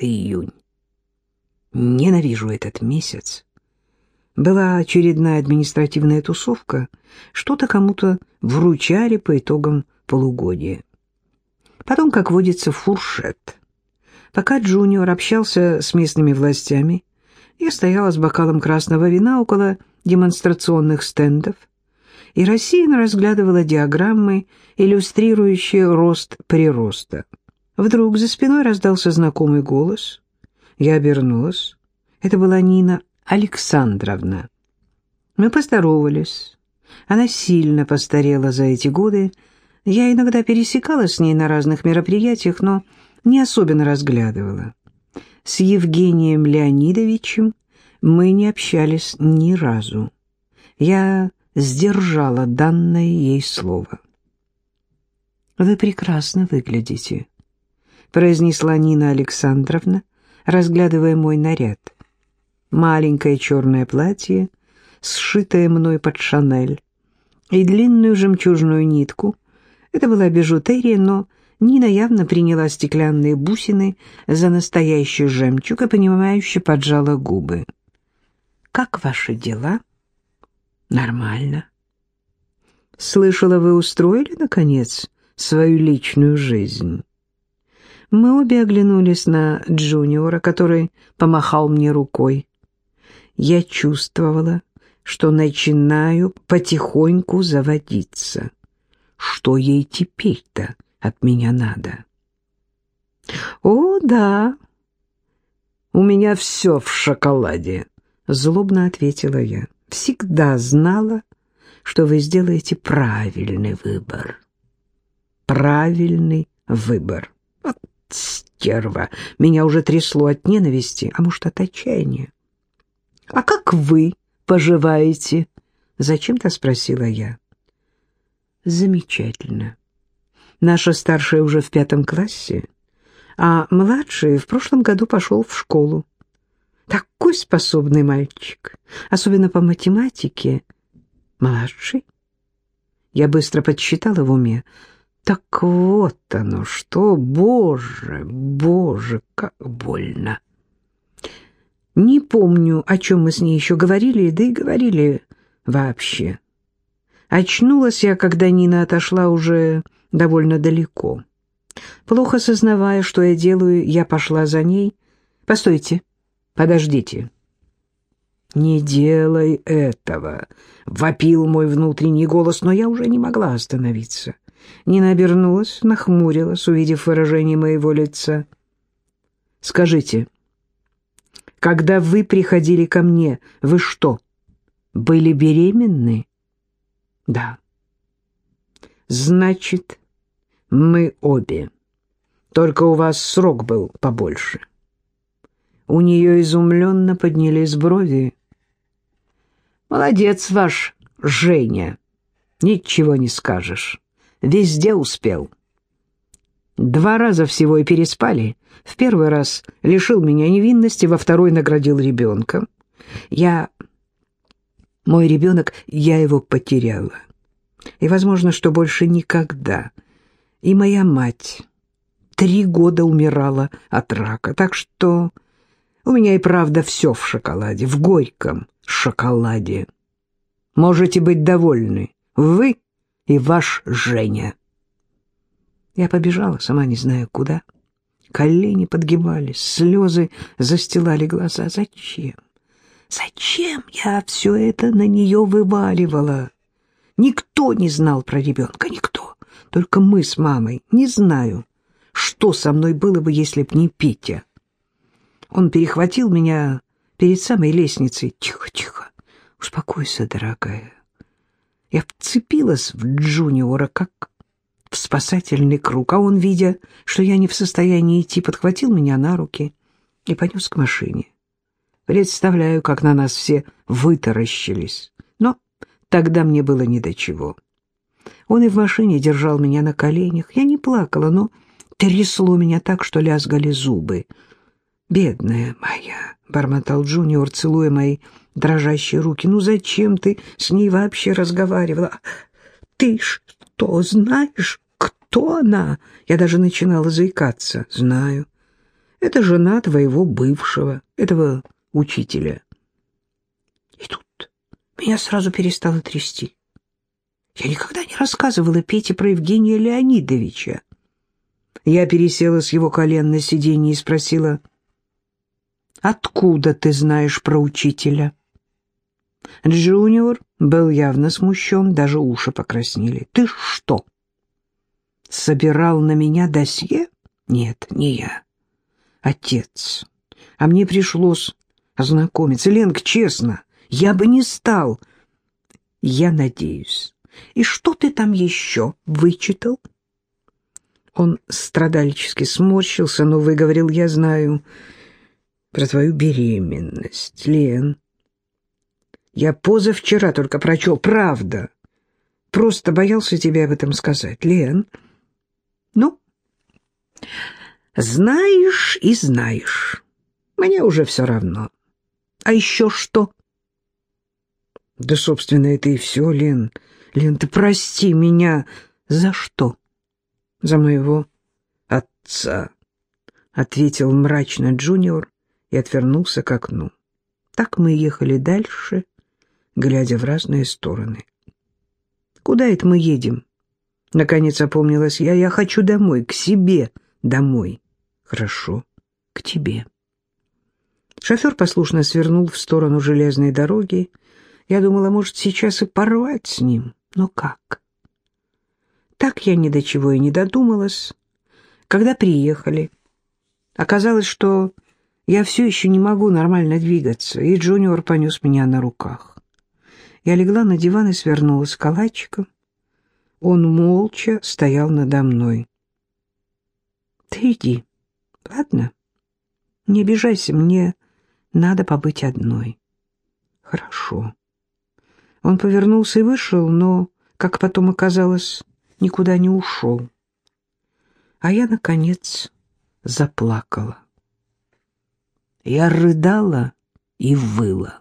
июнь. Ненавижу этот месяц. Была очередная административная тусовка, что-то кому-то вручали по итогам полугодия. Потом, как водится, фуршет. Пока Джуниор общался с местными властями, я стояла с бокалом красного вина около демонстрационных стендов и рассеянно разглядывала диаграммы, иллюстрирующие рост прироста. Вдруг за спиной раздался знакомый голос. Я обернулась. Это была Нина Александровна. Мы поздоровались. Она сильно постарела за эти годы. Я иногда пересекалась с ней на разных мероприятиях, но не особенно разглядывала. С Евгением Леонидовичем мы не общались ни разу. Я сдержала данное ей слово. «Вы прекрасно выглядите», — произнесла Нина Александровна, разглядывая мой наряд. Маленькое черное платье, сшитое мной под Шанель, и длинную жемчужную нитку. Это была бижутерия, но Нина явно приняла стеклянные бусины за настоящий жемчуг и, понимающе поджала губы. «Как ваши дела?» «Нормально». «Слышала, вы устроили, наконец, свою личную жизнь?» Мы обе оглянулись на Джуниора, который помахал мне рукой. Я чувствовала, что начинаю потихоньку заводиться. Что ей теперь-то от меня надо? «О, да, у меня все в шоколаде», — злобно ответила я. «Всегда знала, что вы сделаете правильный выбор». «Правильный выбор». Вот стерва. Меня уже трясло от ненависти, а может, от отчаяния. «А как вы поживаете?» — зачем-то спросила я. «Замечательно. Наша старшая уже в пятом классе, а младший в прошлом году пошел в школу. Такой способный мальчик, особенно по математике. Младший?» Я быстро подсчитала в уме. Так вот оно что, боже, боже, как больно. Не помню, о чем мы с ней еще говорили, да и говорили вообще. Очнулась я, когда Нина отошла уже довольно далеко. Плохо сознавая, что я делаю, я пошла за ней. «Постойте, подождите». «Не делай этого», — вопил мой внутренний голос, но я уже не могла остановиться. Нина обернулась, нахмурилась, увидев выражение моего лица. «Скажите, когда вы приходили ко мне, вы что, были беременны?» «Да». «Значит, мы обе. Только у вас срок был побольше». У нее изумленно поднялись брови. «Молодец ваш, Женя, ничего не скажешь» везде успел. Два раза всего и переспали. В первый раз лишил меня невинности, во второй наградил ребенком. Я... Мой ребенок, я его потеряла. И, возможно, что больше никогда. И моя мать три года умирала от рака. Так что у меня и правда все в шоколаде, в горьком шоколаде. Можете быть довольны. Вы и ваш Женя. Я побежала, сама не знаю куда. Колени подгибались, слезы застилали глаза. Зачем? Зачем я все это на нее вываливала? Никто не знал про ребенка, никто. Только мы с мамой. Не знаю, что со мной было бы, если б не Петя. Он перехватил меня перед самой лестницей. Тихо, тихо, успокойся, дорогая. Я вцепилась в Джуниора, как в спасательный круг, а он, видя, что я не в состоянии идти, подхватил меня на руки и понес к машине. Представляю, как на нас все вытаращились. Но тогда мне было не до чего. Он и в машине держал меня на коленях. Я не плакала, но трясло меня так, что лязгали зубы. «Бедная моя», — бормотал Джуниор, целуя мои дрожащие руки. «Ну зачем ты с ней вообще разговаривала? Ты что, знаешь, кто она?» Я даже начинала заикаться. «Знаю. Это жена твоего бывшего, этого учителя. И тут меня сразу перестало трясти. Я никогда не рассказывала Пете про Евгения Леонидовича. Я пересела с его колен на сиденье и спросила, «Откуда ты знаешь про учителя?» Джуниор был явно смущен, даже уши покраснели. «Ты что, собирал на меня досье?» «Нет, не я. Отец. А мне пришлось ознакомиться. Ленк, честно, я бы не стал. Я надеюсь. И что ты там еще вычитал?» Он страдальчески сморщился, но выговорил, «Я знаю про твою беременность, Лен». Я позавчера только прочел, правда. Просто боялся тебе об этом сказать, Лен. Ну, знаешь и знаешь. Мне уже все равно. А еще что? Да, собственно, это и все, Лен. Лен, ты прости меня. За что? За моего отца, — ответил мрачно Джуниор и отвернулся к окну. Так мы ехали дальше, глядя в разные стороны. «Куда это мы едем?» Наконец опомнилась я. «Я хочу домой, к себе домой». «Хорошо, к тебе». Шофер послушно свернул в сторону железной дороги. Я думала, может, сейчас и порвать с ним. Но как? Так я ни до чего и не додумалась. Когда приехали, оказалось, что я все еще не могу нормально двигаться, и Джуниор понес меня на руках. Я легла на диван и свернулась калачиком. Он молча стоял надо мной. «Ты иди, ладно? Не обижайся, мне надо побыть одной». «Хорошо». Он повернулся и вышел, но, как потом оказалось, никуда не ушел. А я, наконец, заплакала. Я рыдала и выла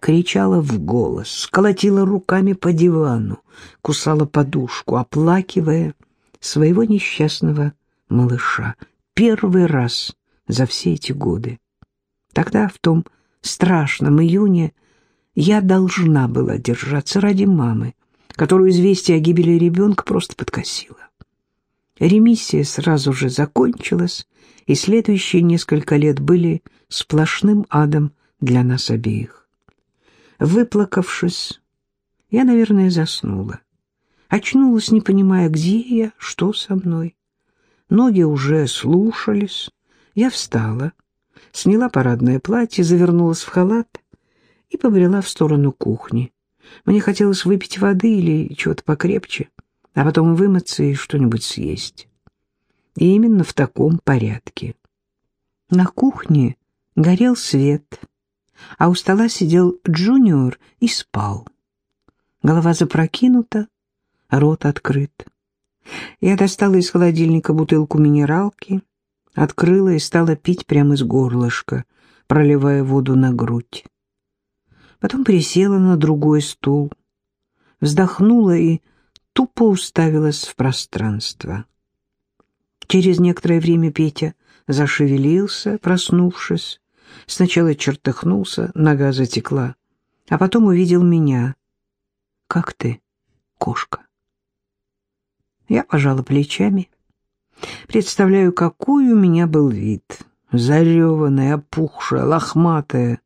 кричала в голос, колотила руками по дивану, кусала подушку, оплакивая своего несчастного малыша. Первый раз за все эти годы. Тогда, в том страшном июне, я должна была держаться ради мамы, которую известие о гибели ребенка просто подкосило. Ремиссия сразу же закончилась, и следующие несколько лет были сплошным адом для нас обеих. Выплакавшись, я, наверное, заснула. Очнулась, не понимая, где я, что со мной. Ноги уже слушались. Я встала, сняла парадное платье, завернулась в халат и побрела в сторону кухни. Мне хотелось выпить воды или чего-то покрепче, а потом вымыться и что-нибудь съесть. И именно в таком порядке. На кухне горел свет — а у стола сидел Джуниор и спал. Голова запрокинута, рот открыт. Я достала из холодильника бутылку минералки, открыла и стала пить прямо из горлышка, проливая воду на грудь. Потом присела на другой стул, вздохнула и тупо уставилась в пространство. Через некоторое время Петя зашевелился, проснувшись, Сначала чертыхнулся, нога затекла, а потом увидел меня. «Как ты, кошка?» Я пожала плечами. Представляю, какой у меня был вид. Зареванная, опухшая, лохматая.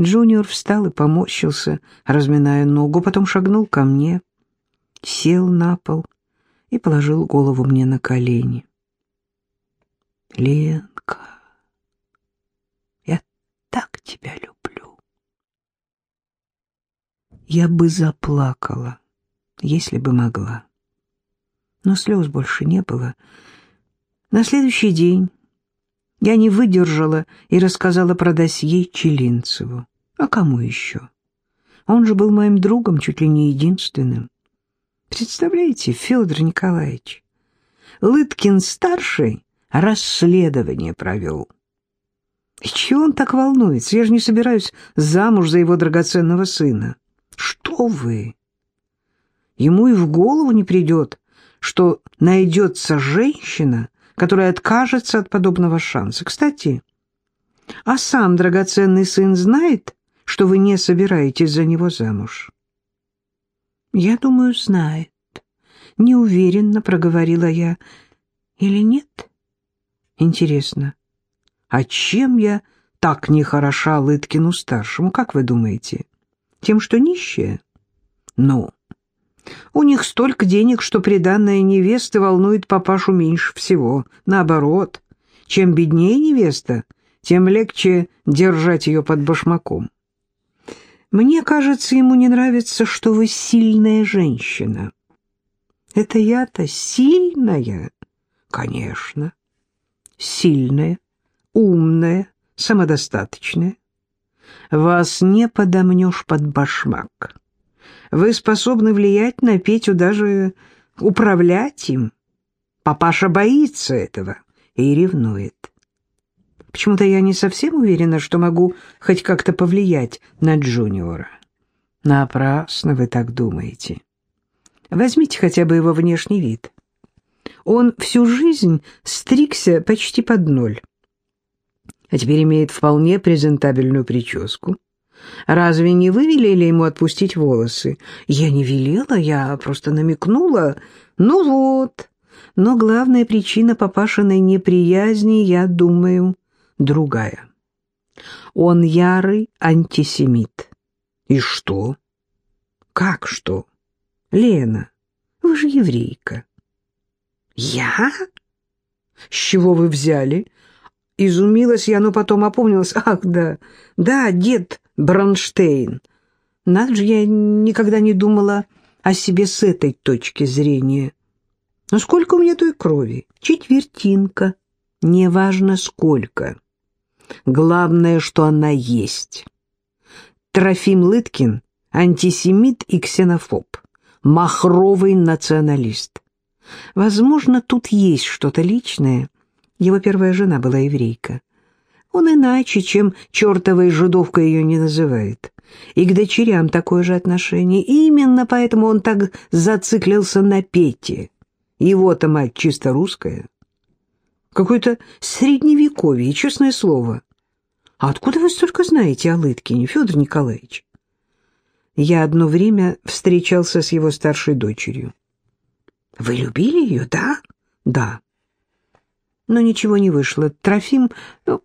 Джуниор встал и поморщился, разминая ногу, потом шагнул ко мне, сел на пол и положил голову мне на колени. «Ленка!» так тебя люблю. Я бы заплакала, если бы могла. Но слез больше не было. На следующий день я не выдержала и рассказала про досье Челинцеву. А кому еще? Он же был моим другом, чуть ли не единственным. Представляете, Федор Николаевич, Лыткин-старший расследование провел. И чего он так волнуется? Я же не собираюсь замуж за его драгоценного сына. Что вы? Ему и в голову не придет, что найдется женщина, который откажется от подобного шанса. Кстати, а сам драгоценный сын знает, что вы не собираетесь за него замуж? Я думаю, знает. Неуверенно проговорила я. Или нет? Интересно, а чем я так нехороша Лыткину-старшему, как вы думаете? Тем, что нищая? Ну, у них столько денег, что приданная невесты волнует папашу меньше всего. Наоборот, чем беднее невеста, тем легче держать ее под башмаком. Мне кажется, ему не нравится, что вы сильная женщина. Это я-то сильная? Конечно. Сильная, умная, самодостаточная. Вас не подомнешь под башмак. Вы способны влиять на Петю, даже управлять им. Папаша боится этого и ревнует. Почему-то я не совсем уверена, что могу хоть как-то повлиять на Джуниора. Напрасно вы так думаете. Возьмите хотя бы его внешний вид. Он всю жизнь стригся почти под ноль, а теперь имеет вполне презентабельную прическу. Разве не вы велели ему отпустить волосы? Я не велела, я просто намекнула. Ну вот. Но главная причина папашиной неприязни, я думаю, другая. Он ярый антисемит. И что? Как что? Лена, вы же еврейка. Я? С чего вы взяли? Изумилась я, но потом опомнилась. Ах, да, да, дед Бронштейн. Надо же, я никогда не думала о себе с этой точки зрения. Но сколько у меня той крови? Четвертинка. Неважно сколько. Главное, что она есть. Трофим Лыткин — антисемит и ксенофоб, махровый националист. Возможно, тут есть что-то личное, его первая жена была еврейка. Он иначе, чем чертовой жидовка ее не называет. И к дочерям такое же отношение. И именно поэтому он так зациклился на Пете. Его-то мать чисто русская. Какое-то средневековье, честное слово. А откуда вы столько знаете о Лыткине, Федор Николаевич? Я одно время встречался с его старшей дочерью. Вы любили ее, да? Да но ничего не вышло. Трофим, ну,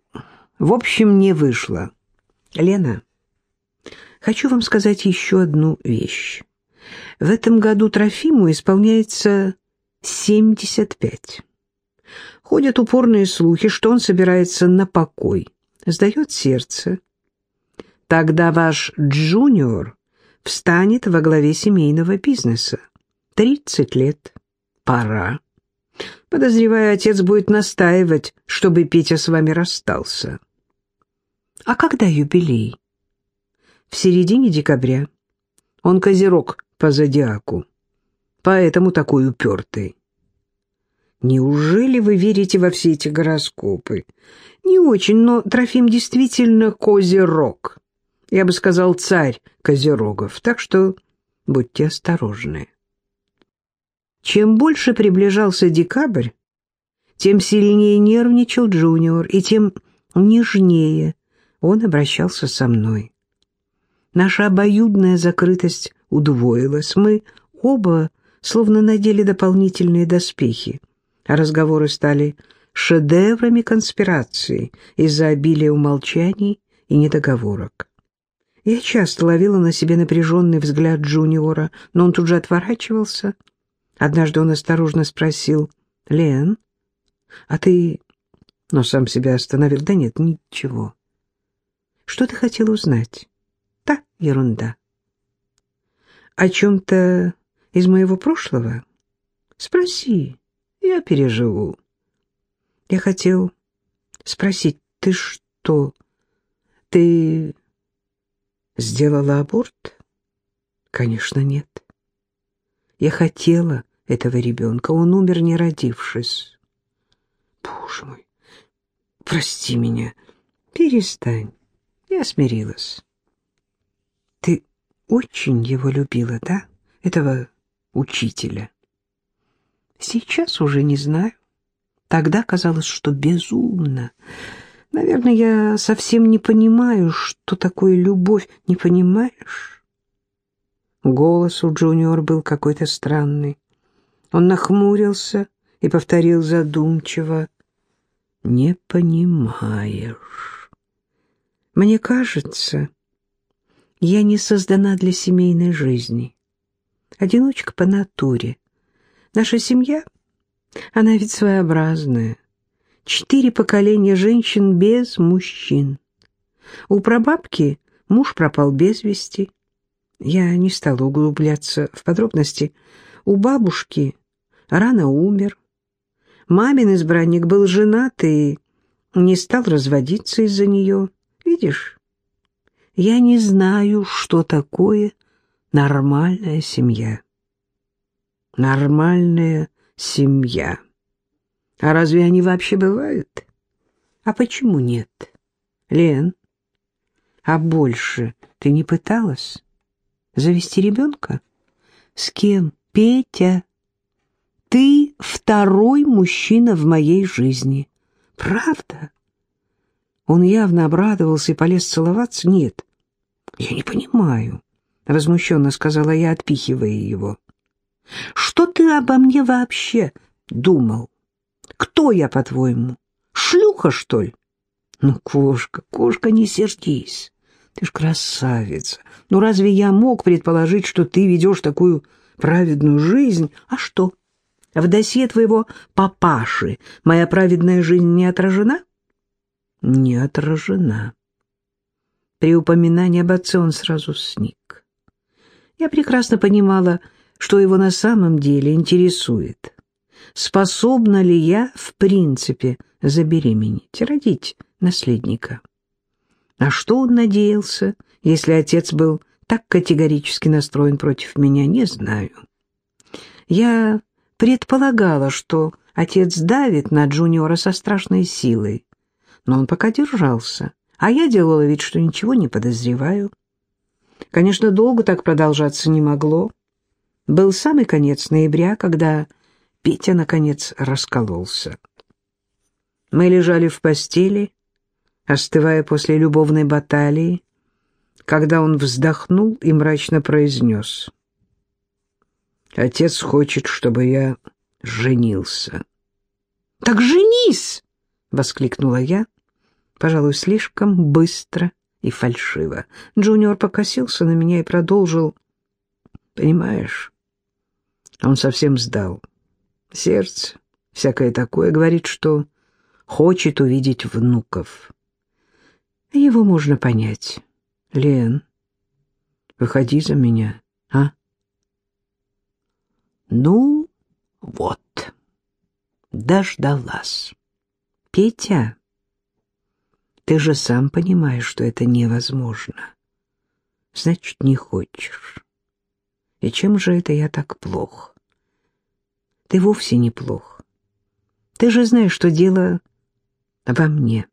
в общем, не вышло. Лена, хочу вам сказать еще одну вещь. В этом году Трофиму исполняется 75. Ходят упорные слухи, что он собирается на покой. Сдает сердце. Тогда ваш джуниор встанет во главе семейного бизнеса. 30 лет. Пора. Подозреваю, отец будет настаивать, чтобы Петя с вами расстался. А когда юбилей? В середине декабря. Он козерог по зодиаку, поэтому такой упертый. Неужели вы верите во все эти гороскопы? Не очень, но Трофим действительно козерог. Я бы сказал, царь козерогов, так что будьте осторожны. Чем больше приближался декабрь, тем сильнее нервничал Джуниор, и тем нежнее он обращался со мной. Наша обоюдная закрытость удвоилась. Мы оба словно надели дополнительные доспехи, разговоры стали шедеврами конспирации из-за обилия умолчаний и недоговорок. Я часто ловила на себе напряженный взгляд Джуниора, но он тут же отворачивался — Однажды он осторожно спросил, «Лен, а ты...» Но сам себя остановил. «Да нет, ничего». «Что ты хотел узнать?» «Да, ерунда». «О чем-то из моего прошлого?» «Спроси, я переживу». «Я хотел спросить, ты что, ты сделала аборт?» «Конечно, нет». «Я хотела, этого ребенка. Он умер, не родившись. Боже мой, прости меня. Перестань. Я смирилась. Ты очень его любила, да? Этого учителя. Сейчас уже не знаю. Тогда казалось, что безумно. Наверное, я совсем не понимаю, что такое любовь. Не понимаешь? Голос у Джуниор был какой-то странный. Он нахмурился и повторил задумчиво. «Не понимаешь. Мне кажется, я не создана для семейной жизни. Одиночка по натуре. Наша семья, она ведь своеобразная. Четыре поколения женщин без мужчин. У прабабки муж пропал без вести. Я не стала углубляться в подробности. У бабушки рано умер. Мамин избранник был женат и не стал разводиться из-за нее. Видишь, я не знаю, что такое нормальная семья. Нормальная семья. А разве они вообще бывают? А почему нет? Лен, а больше ты не пыталась завести ребенка? С кем? Петя. Ты второй мужчина в моей жизни. Правда? Он явно обрадовался и полез целоваться. Нет, я не понимаю, возмущенно сказала я, отпихивая его. Что ты обо мне вообще думал? Кто я, по-твоему? Шлюха, что ли? Ну, кошка, кошка, не сердись. Ты ж красавица. Ну, разве я мог предположить, что ты ведешь такую праведную жизнь? А что? В досье твоего папаши моя праведная жизнь не отражена? Не отражена. При упоминании об отце он сразу сник. Я прекрасно понимала, что его на самом деле интересует. Способна ли я, в принципе, забеременеть, родить наследника? А что он надеялся, если отец был так категорически настроен против меня, не знаю. Я предполагала, что отец давит на Джуниора со страшной силой, но он пока держался, а я делала вид, что ничего не подозреваю. Конечно, долго так продолжаться не могло. Был самый конец ноября, когда Петя, наконец, раскололся. Мы лежали в постели, остывая после любовной баталии, когда он вздохнул и мрачно произнес — Отец хочет, чтобы я женился. — Так женись! — воскликнула я, пожалуй, слишком быстро и фальшиво. Джуниор покосился на меня и продолжил. — Понимаешь, он совсем сдал. Сердце, всякое такое, говорит, что хочет увидеть внуков. Его можно понять. Лен, выходи за меня, а? Ну, вот, дождалась. Петя, ты же сам понимаешь, что это невозможно. Значит, не хочешь. И чем же это я так плох? Ты вовсе не плох. Ты же знаешь, что дело во мне.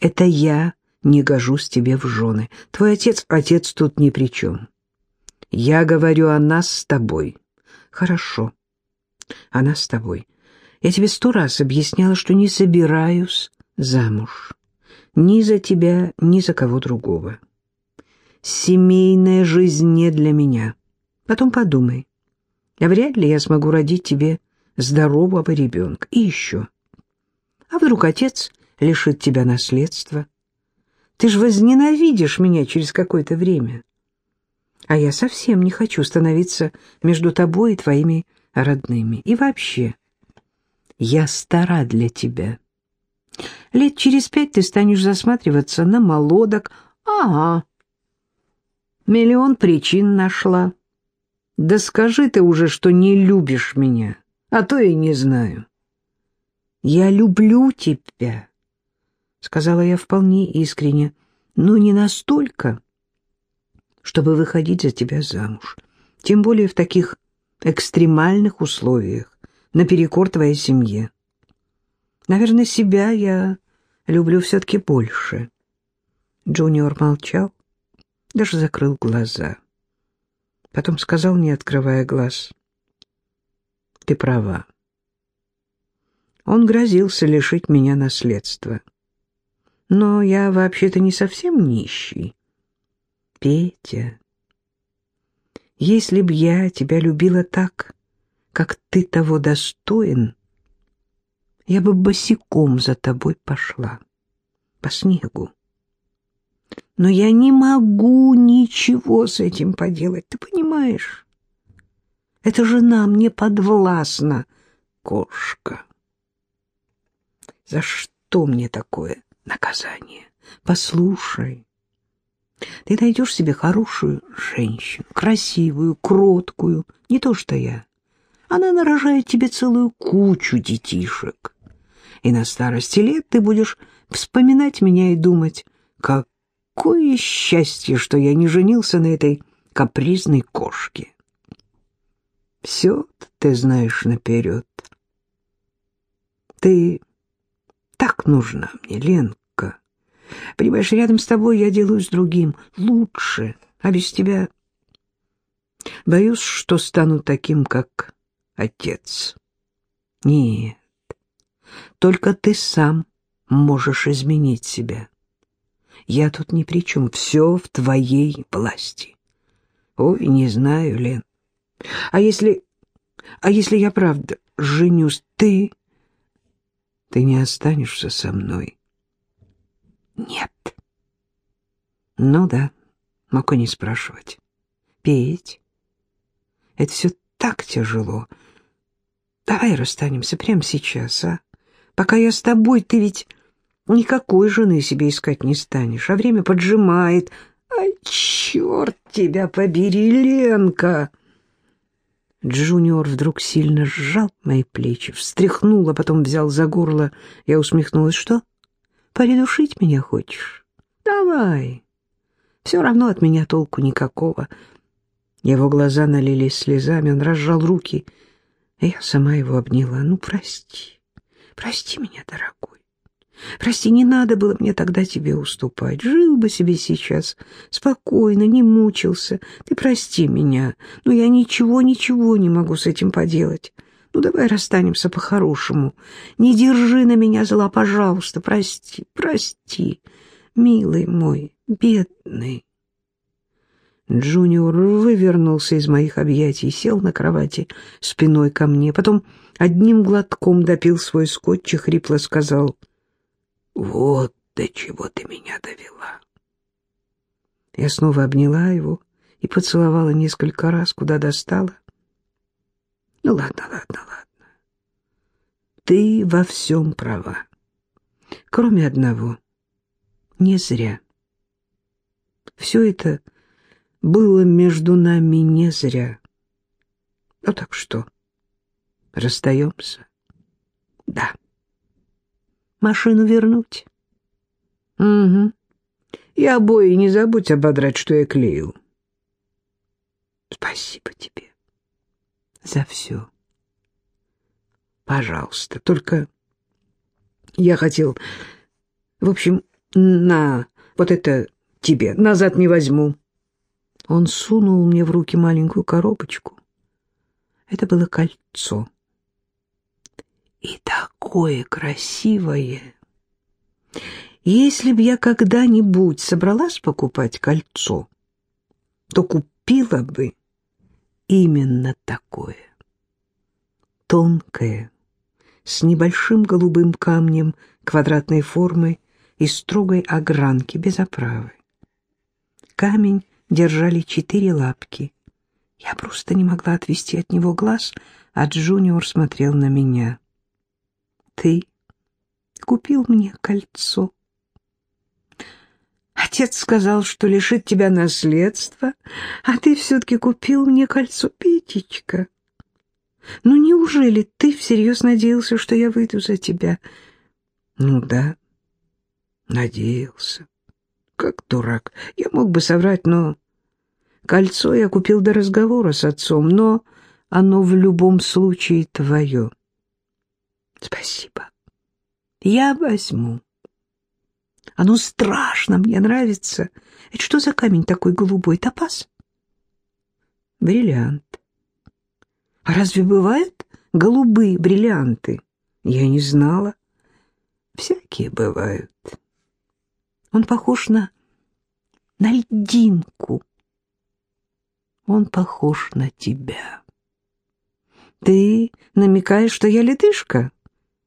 Это я не гожусь тебе в жены. Твой отец, отец тут ни при чем. Я говорю о нас с тобой. Хорошо. Она с тобой. Я тебе сто раз объясняла, что не собираюсь замуж. Ни за тебя, ни за кого другого. Семейная жизнь не для меня. Потом подумай. А вряд ли я смогу родить тебе здорового ребенка. И еще. А вдруг отец лишит тебя наследства? Ты же возненавидишь меня через какое-то время а я совсем не хочу становиться между тобой и твоими родными. И вообще, я стара для тебя. Лет через пять ты станешь засматриваться на молодок. Ага. Миллион причин нашла. Да скажи ты уже, что не любишь меня, а то и не знаю. Я люблю тебя, сказала я вполне искренне, но не настолько, чтобы выходить за тебя замуж. Тем более в таких экстремальных условиях, наперекор твоей семье. Наверное, себя я люблю все-таки больше. Джуниор молчал, даже закрыл глаза. Потом сказал, не открывая глаз, «Ты права. Он грозился лишить меня наследства. Но я вообще-то не совсем нищий. Петя, если б я тебя любила так, как ты того достоин, я бы босиком за тобой пошла, по снегу. Но я не могу ничего с этим поделать, ты понимаешь? Это жена мне подвластна, кошка. За что мне такое наказание? Послушай, ты найдешь себе хорошую женщину, красивую, кроткую, не то что я. Она нарожает тебе целую кучу детишек. И на старости лет ты будешь вспоминать меня и думать, какое счастье, что я не женился на этой капризной кошке. Все ты знаешь наперед. Ты так нужна мне, Ленка. Понимаешь, рядом с тобой я делаюсь другим, лучше, а без тебя... Боюсь, что стану таким, как отец. Нет, только ты сам можешь изменить себя. Я тут ни при чем, все в твоей власти. Ой, не знаю, Лен. А если... А если я правда женюсь, ты... Ты не останешься со мной? Нет. Ну да, мог и не спрашивать. Петь? Это все так тяжело. Давай расстанемся прямо сейчас, а? Пока я с тобой, ты ведь никакой жены себе искать не станешь, а время поджимает. Ай, черт тебя побери, Ленка! Джуниор вдруг сильно сжал мои плечи, встряхнул, а потом взял за горло. Я усмехнулась. «Что? Придушить меня хочешь? Давай. Все равно от меня толку никакого». Его глаза налились слезами, он разжал руки, я сама его обняла. «Ну, прости, прости меня, дорогой. Прости, не надо было мне тогда тебе уступать. Жил бы себе сейчас спокойно, не мучился. Ты прости меня, но я ничего, ничего не могу с этим поделать. Ну, давай расстанемся по-хорошему. Не держи на меня зла, пожалуйста, прости, прости, милый мой, бедный. Джуниор вывернулся из моих объятий, сел на кровати спиной ко мне, потом одним глотком допил свой скотч и хрипло сказал — вот до чего ты меня довела. Я снова обняла его и поцеловала несколько раз, куда достала. Ну ладно, ладно, ладно. Ты во всем права. Кроме одного. Не зря. Все это было между нами не зря. Ну так что, расстаемся? Да машину вернуть. Угу. И обои не забудь ободрать, что я клеил. Спасибо тебе за все. Пожалуйста, только я хотел... В общем, на, вот это тебе, назад не возьму. Он сунул мне в руки маленькую коробочку. Это было кольцо и такое красивое. Если б я когда-нибудь собралась покупать кольцо, то купила бы именно такое. Тонкое, с небольшим голубым камнем квадратной формы и строгой огранки без оправы. Камень держали четыре лапки. Я просто не могла отвести от него глаз, а Джуниор смотрел на меня ты купил мне кольцо. Отец сказал, что лишит тебя наследства, а ты все-таки купил мне кольцо, Петечка. Ну, неужели ты всерьез надеялся, что я выйду за тебя? Ну да, надеялся. Как дурак. Я мог бы соврать, но... Кольцо я купил до разговора с отцом, но оно в любом случае твое. Спасибо. Я возьму. Оно страшно мне нравится. Это что за камень такой голубой? Топаз? Бриллиант. А разве бывают голубые бриллианты? Я не знала. Всякие бывают. Он похож на... на льдинку. Он похож на тебя. Ты намекаешь, что я ледышка?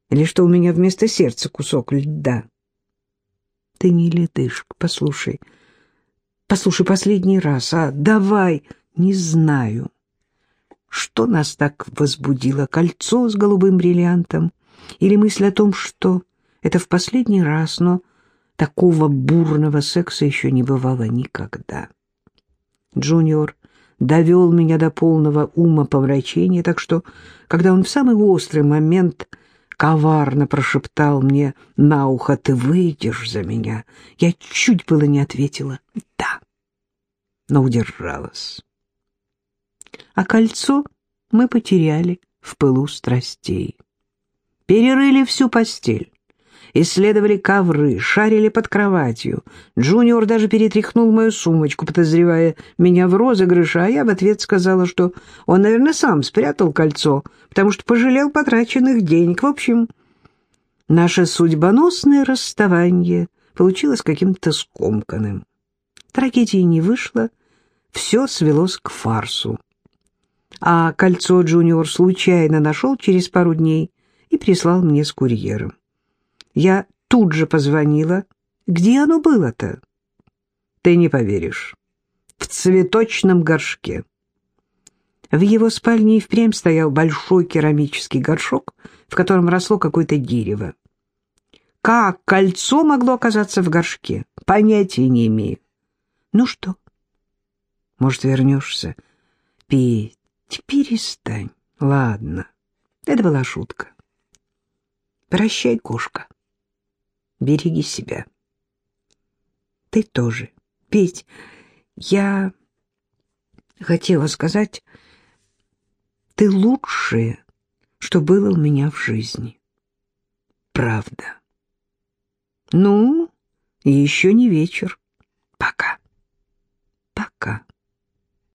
Или что у меня вместо сердца кусок льда? Ты не ледышка, послушай. Послушай последний раз, а давай, не знаю. Что нас так возбудило, кольцо с голубым бриллиантом или мысль о том, что это в последний раз, но такого бурного секса еще не бывало никогда. Джуниор довел меня до полного ума поврачения, так что, когда он в самый острый момент коварно прошептал мне на ухо «Ты выйдешь за меня», я чуть было не ответила «Да», но удержалась. А кольцо мы потеряли в пылу страстей. Перерыли всю постель исследовали ковры, шарили под кроватью. Джуниор даже перетряхнул мою сумочку, подозревая меня в розыгрыше, а я в ответ сказала, что он, наверное, сам спрятал кольцо, потому что пожалел потраченных денег. В общем, наше судьбоносное расставание получилось каким-то скомканным. Трагедии не вышло, все свелось к фарсу. А кольцо Джуниор случайно нашел через пару дней и прислал мне с курьером. Я тут же позвонила. Где оно было-то? Ты не поверишь. В цветочном горшке. В его спальне и впрямь стоял большой керамический горшок, в котором росло какое-то дерево. Как кольцо могло оказаться в горшке? Понятия не имею. Ну что? Может, вернешься? Петь, перестань. Ладно, это была шутка. Прощай, кошка. Береги себя. Ты тоже. Петь, я хотела сказать, ты лучшее, что было у меня в жизни. Правда. Ну, еще не вечер.